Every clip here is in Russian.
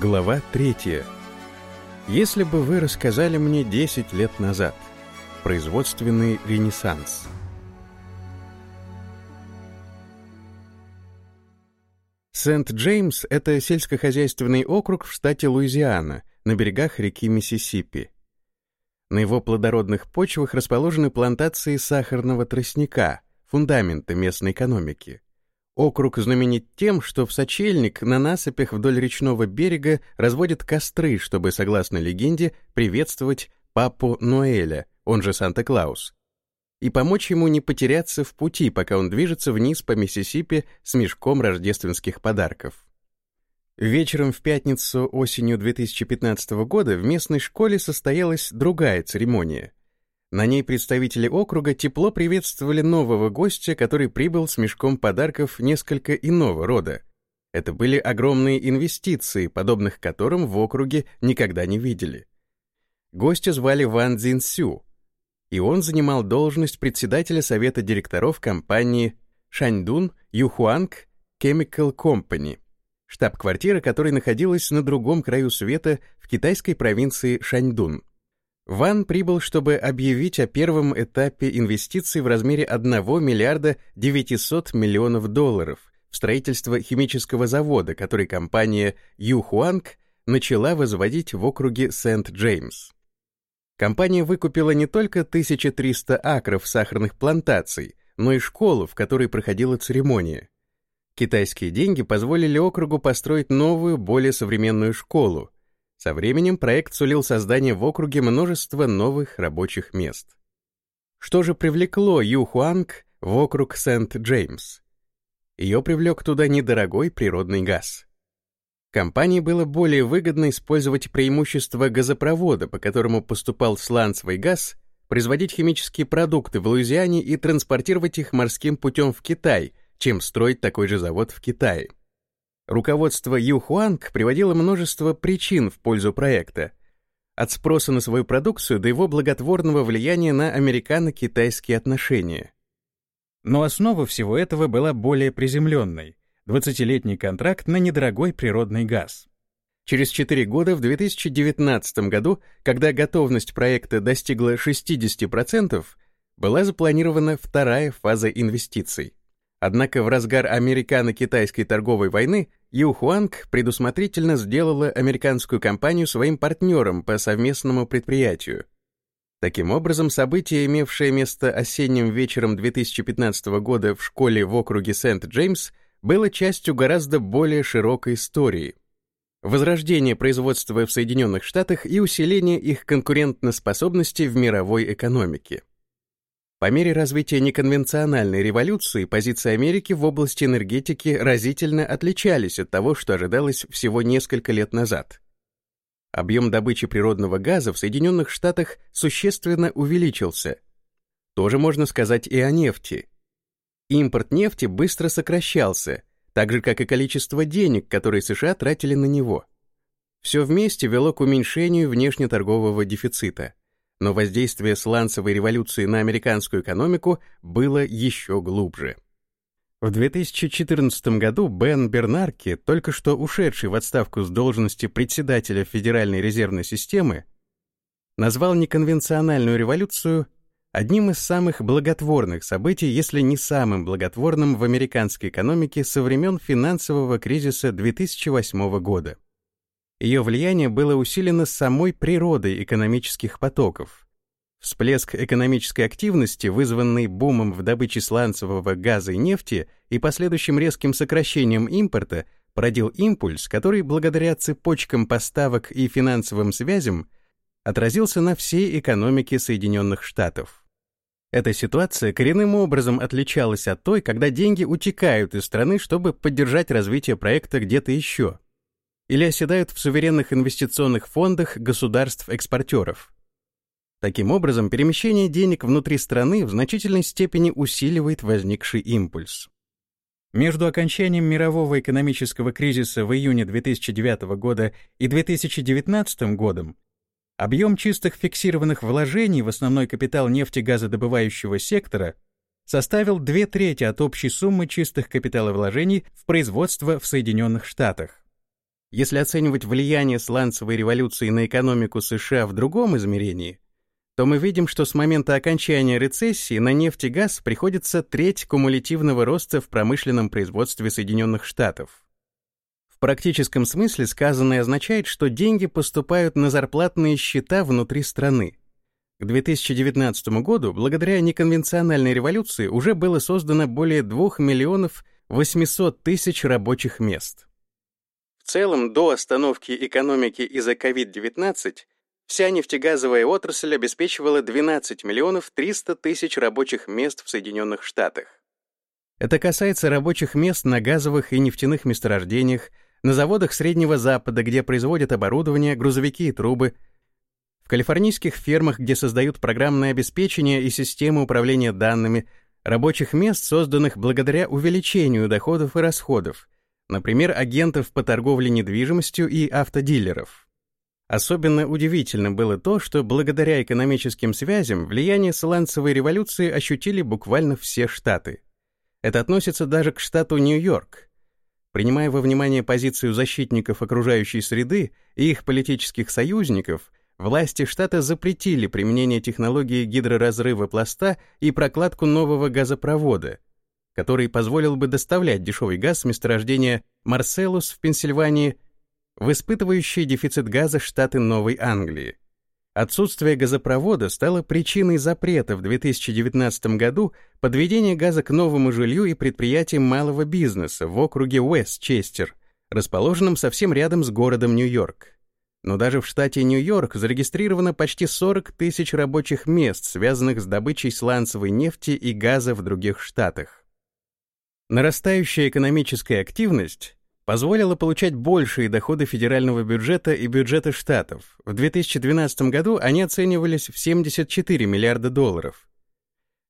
Глава 3. Если бы вы рассказали мне 10 лет назад. Производственный ренессанс. Сент-Джеймс — это сельскохозяйственный округ в штате Луизиана, на берегах реки Миссисипи. На его плодородных почвах расположены плантации сахарного тростника, фундамента местной экономики. Округ знаменит тем, что в сочельник на насыпях вдоль речного берега разводят костры, чтобы, согласно легенде, приветствовать папу Ноэля, он же Санта-Клаус, и помочь ему не потеряться в пути, пока он движется вниз по Миссисипи с мешком рождественских подарков. Вечером в пятницу осенью 2015 года в местной школе состоялась другая церемония — на ней представители округа тепло приветствовали нового гостя, который прибыл с мешком подарков несколько иного рода. Это были огромные инвестиции, подобных которым в округе никогда не видели. Гостя звали Ван Цзиньсю, и он занимал должность председателя совета директоров компании Шаньдун Юхуанг Chemical Company, штаб-квартира которой находилась на другом краю света в китайской провинции Шаньдун. Ван прибыл, чтобы объявить о первом этапе инвестиций в размере 1 миллиарда 900 миллионов долларов в строительство химического завода, который компания Юхуанг начала возводить в округе Сент-Джеймс. Компания выкупила не только 1300 акров сахарных плантаций, но и школу, в которой проходила церемония. Китайские деньги позволили округу построить новую, более современную школу, со временем проект сулил создание в округе множества новых рабочих мест. Что же привлекло Ю Хуанг в округ Сент-Джеймс? Ее привлек туда недорогой природный газ. Компании было более выгодно использовать преимущества газопровода, по которому поступал сланцевый газ, производить химические продукты в Луизиане и транспортировать их морским путем в Китай, чем строить такой же завод в Китае. Руководство Юхуанг приводило множество причин в пользу проекта, от спроса на свою продукцию до его благотворного влияния на американо-китайские отношения. Но основа всего этого была более приземленной — 20-летний контракт на недорогой природный газ. Через 4 года, в 2019 году, когда готовность проекта достигла 60%, была запланирована вторая фаза инвестиций — Однако в разгар американо-китайской торговой войны Юхуанг предусмотрительно сделала американскую компанию своим партнером по совместному предприятию. Таким образом, событие, имевшее место осенним вечером 2015 года в школе в округе Сент-Джеймс, было частью гораздо более широкой истории. Возрождение производства в Соединенных Штатах и усиление их конкурентоспособности в мировой экономике. По мере развития неконвенциональной революции позиции Америки в области энергетики разительно отличались от того, что ожидалось всего несколько лет назад. Объем добычи природного газа в Соединенных Штатах существенно увеличился. Тоже можно сказать и о нефти. Импорт нефти быстро сокращался, так же как и количество денег, которые США тратили на него. Все вместе вело к уменьшению внешнеторгового дефицита но воздействие сланцевой революции на американскую экономику было еще глубже. В 2014 году Бен Бернарки, только что ушедший в отставку с должности председателя Федеральной резервной системы, назвал неконвенциональную революцию одним из самых благотворных событий, если не самым благотворным в американской экономике со времен финансового кризиса 2008 года. Ее влияние было усилено самой природой экономических потоков. Всплеск экономической активности, вызванный бумом в добыче сланцевого газа и нефти и последующим резким сокращением импорта, породил импульс, который благодаря цепочкам поставок и финансовым связям отразился на всей экономике Соединенных Штатов. Эта ситуация коренным образом отличалась от той, когда деньги утекают из страны, чтобы поддержать развитие проекта где-то еще или оседают в суверенных инвестиционных фондах государств-экспортеров. Таким образом, перемещение денег внутри страны в значительной степени усиливает возникший импульс. Между окончанием мирового экономического кризиса в июне 2009 года и 2019 годом объем чистых фиксированных вложений в основной капитал нефтегазодобывающего сектора составил две трети от общей суммы чистых капиталовложений в производство в Соединенных Штатах. Если оценивать влияние сланцевой революции на экономику США в другом измерении, то мы видим, что с момента окончания рецессии на нефть и газ приходится треть кумулятивного роста в промышленном производстве Соединенных Штатов. В практическом смысле сказанное означает, что деньги поступают на зарплатные счета внутри страны. К 2019 году, благодаря неконвенциональной революции, уже было создано более 2 миллионов 800 тысяч рабочих мест. В целом, до остановки экономики из-за COVID-19 вся нефтегазовая отрасль обеспечивала 12 миллионов 300 тысяч рабочих мест в Соединенных Штатах. Это касается рабочих мест на газовых и нефтяных месторождениях, на заводах Среднего Запада, где производят оборудование, грузовики и трубы, в калифорнийских фермах, где создают программное обеспечение и системы управления данными, рабочих мест, созданных благодаря увеличению доходов и расходов, например, агентов по торговле недвижимостью и автодилеров. Особенно удивительно было то, что благодаря экономическим связям влияние сланцевой революции ощутили буквально все штаты. Это относится даже к штату Нью-Йорк. Принимая во внимание позицию защитников окружающей среды и их политических союзников, власти штата запретили применение технологии гидроразрыва пласта и прокладку нового газопровода, который позволил бы доставлять дешевый газ с месторождения Марселус в Пенсильвании в испытывающие дефицит газа штаты Новой Англии. Отсутствие газопровода стало причиной запрета в 2019 году подведения газа к новому жилью и предприятиям малого бизнеса в округе Уэстчестер, расположенном совсем рядом с городом Нью-Йорк. Но даже в штате Нью-Йорк зарегистрировано почти 40 тысяч рабочих мест, связанных с добычей сланцевой нефти и газа в других штатах. Нарастающая экономическая активность позволила получать большие доходы федерального бюджета и бюджета штатов. В 2012 году они оценивались в 74 миллиарда долларов.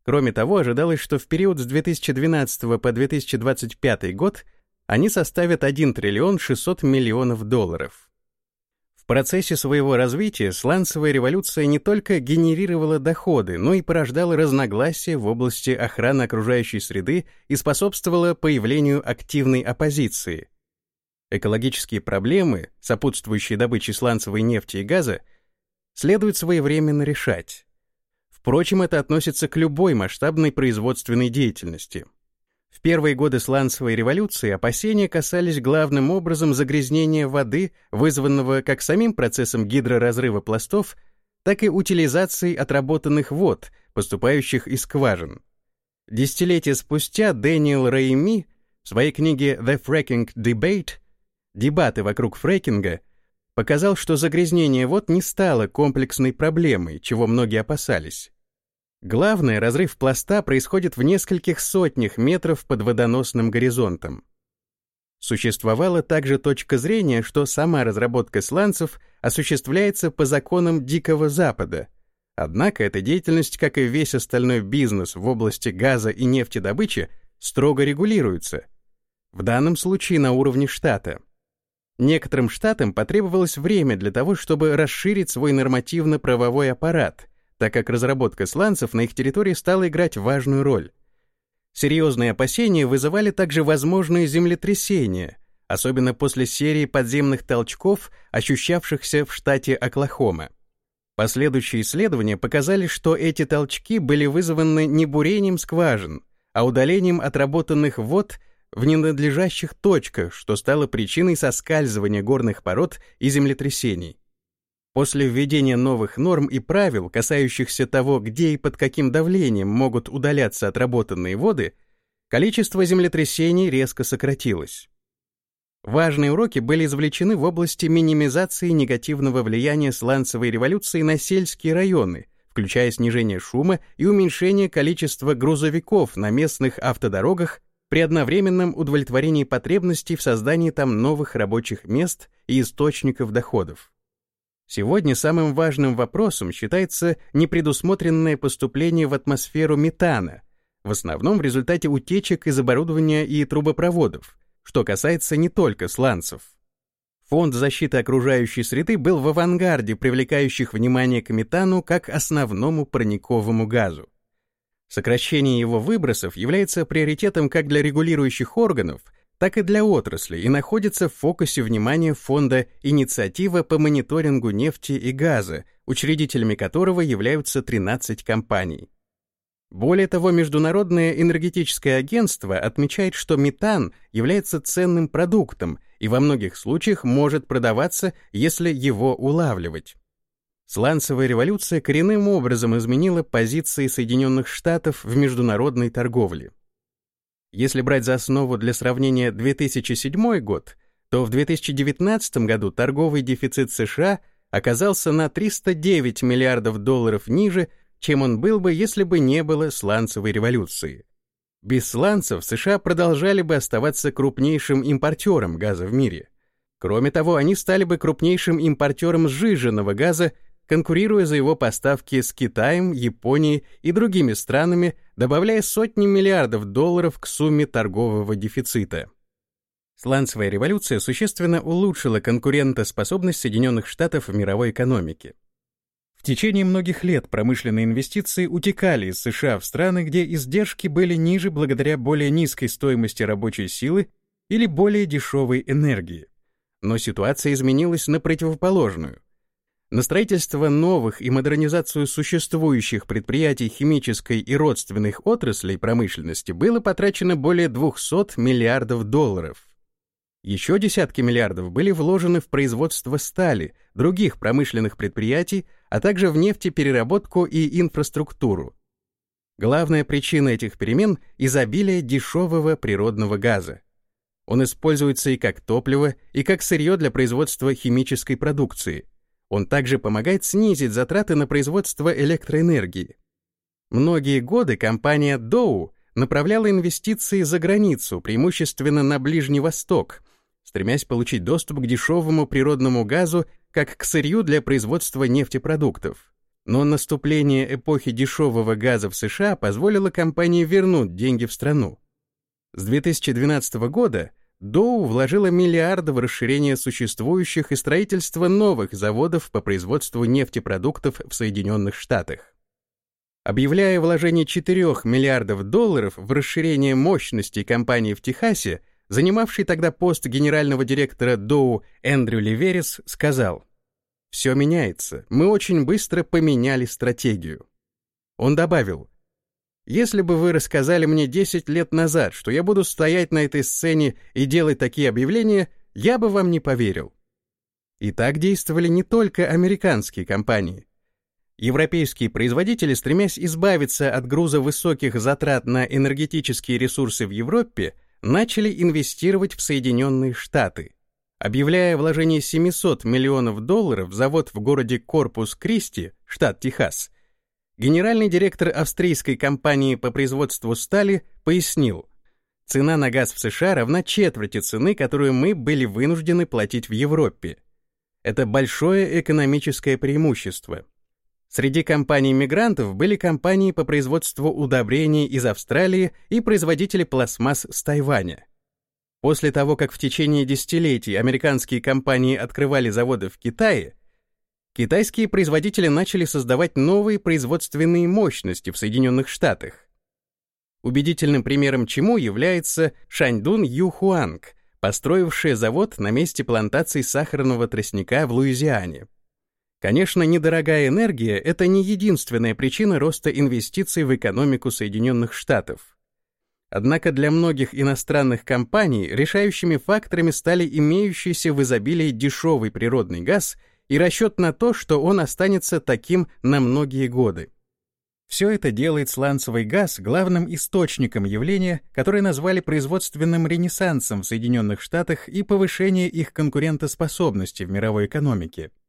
Кроме того, ожидалось, что в период с 2012 по 2025 год они составят 1 триллион 600 миллионов долларов. В процессе своего развития сланцевая революция не только генерировала доходы, но и порождала разногласия в области охраны окружающей среды и способствовала появлению активной оппозиции. Экологические проблемы, сопутствующие добыче сланцевой нефти и газа, следует своевременно решать. Впрочем, это относится к любой масштабной производственной деятельности. В первые годы сланцевой революции опасения касались главным образом загрязнения воды, вызванного как самим процессом гидроразрыва пластов, так и утилизацией отработанных вод, поступающих из скважин. Десятилетия спустя Дэниел Рейми в своей книге «The Fracking Debate» «Дебаты вокруг фрекинга» показал, что загрязнение вод не стало комплексной проблемой, чего многие опасались. Главное, разрыв пласта происходит в нескольких сотнях метров под водоносным горизонтом. Существовала также точка зрения, что сама разработка сланцев осуществляется по законам Дикого Запада. Однако эта деятельность, как и весь остальной бизнес в области газа и нефтедобычи, строго регулируется. В данном случае на уровне штата. Некоторым штатам потребовалось время для того, чтобы расширить свой нормативно-правовой аппарат — так как разработка сланцев на их территории стала играть важную роль. Серьезные опасения вызывали также возможные землетрясения, особенно после серии подземных толчков, ощущавшихся в штате Оклахома. Последующие исследования показали, что эти толчки были вызваны не бурением скважин, а удалением отработанных вод в ненадлежащих точках, что стало причиной соскальзывания горных пород и землетрясений. После введения новых норм и правил, касающихся того, где и под каким давлением могут удаляться отработанные воды, количество землетрясений резко сократилось. Важные уроки были извлечены в области минимизации негативного влияния сланцевой революции на сельские районы, включая снижение шума и уменьшение количества грузовиков на местных автодорогах при одновременном удовлетворении потребностей в создании там новых рабочих мест и источников доходов. Сегодня самым важным вопросом считается непредусмотренное поступление в атмосферу метана, в основном в результате утечек из оборудования и трубопроводов, что касается не только сланцев. Фонд защиты окружающей среды был в авангарде привлекающих внимание к метану как основному парниковому газу. Сокращение его выбросов является приоритетом как для регулирующих органов, так и для отрасли и находится в фокусе внимания фонда «Инициатива по мониторингу нефти и газа», учредителями которого являются 13 компаний. Более того, Международное энергетическое агентство отмечает, что метан является ценным продуктом и во многих случаях может продаваться, если его улавливать. Сланцевая революция коренным образом изменила позиции Соединенных Штатов в международной торговле. Если брать за основу для сравнения 2007 год, то в 2019 году торговый дефицит США оказался на 309 миллиардов долларов ниже, чем он был бы, если бы не было сланцевой революции. Без сланцев США продолжали бы оставаться крупнейшим импортером газа в мире. Кроме того, они стали бы крупнейшим импортером сжиженного газа конкурируя за его поставки с Китаем, Японией и другими странами, добавляя сотни миллиардов долларов к сумме торгового дефицита. Сланцевая революция существенно улучшила конкурентоспособность Соединенных Штатов в мировой экономике. В течение многих лет промышленные инвестиции утекали из США в страны, где издержки были ниже благодаря более низкой стоимости рабочей силы или более дешевой энергии. Но ситуация изменилась на противоположную. На строительство новых и модернизацию существующих предприятий химической и родственных отраслей промышленности было потрачено более 200 миллиардов долларов. Еще десятки миллиардов были вложены в производство стали, других промышленных предприятий, а также в нефтепереработку и инфраструктуру. Главная причина этих перемен — изобилие дешевого природного газа. Он используется и как топливо, и как сырье для производства химической продукции — он также помогает снизить затраты на производство электроэнергии. Многие годы компания Dow направляла инвестиции за границу, преимущественно на Ближний Восток, стремясь получить доступ к дешевому природному газу как к сырью для производства нефтепродуктов. Но наступление эпохи дешевого газа в США позволило компании вернуть деньги в страну. С 2012 года Доу вложила миллиарды в расширение существующих и строительство новых заводов по производству нефтепродуктов в Соединенных Штатах. Объявляя вложение 4 миллиардов долларов в расширение мощностей компании в Техасе, занимавший тогда пост генерального директора Доу Эндрю Ливерис сказал, «Все меняется, мы очень быстро поменяли стратегию». Он добавил, если бы вы рассказали мне 10 лет назад, что я буду стоять на этой сцене и делать такие объявления, я бы вам не поверил. И так действовали не только американские компании. Европейские производители, стремясь избавиться от груза высоких затрат на энергетические ресурсы в Европе, начали инвестировать в Соединенные Штаты. Объявляя вложение 700 миллионов долларов в завод в городе Корпус-Кристи, штат Техас, Генеральный директор австрийской компании по производству стали пояснил, цена на газ в США равна четверти цены, которую мы были вынуждены платить в Европе. Это большое экономическое преимущество. Среди компаний-мигрантов были компании по производству удобрений из Австралии и производители пластмасс с Тайваня. После того, как в течение десятилетий американские компании открывали заводы в Китае, китайские производители начали создавать новые производственные мощности в Соединенных Штатах. Убедительным примером чему является Шаньдун Юхуанг, построившая завод на месте плантаций сахарного тростника в Луизиане. Конечно, недорогая энергия — это не единственная причина роста инвестиций в экономику Соединенных Штатов. Однако для многих иностранных компаний решающими факторами стали имеющийся в изобилии дешевый природный газ — и расчет на то, что он останется таким на многие годы. Все это делает сланцевый газ главным источником явления, которое назвали производственным ренессансом в Соединенных Штатах и повышение их конкурентоспособности в мировой экономике —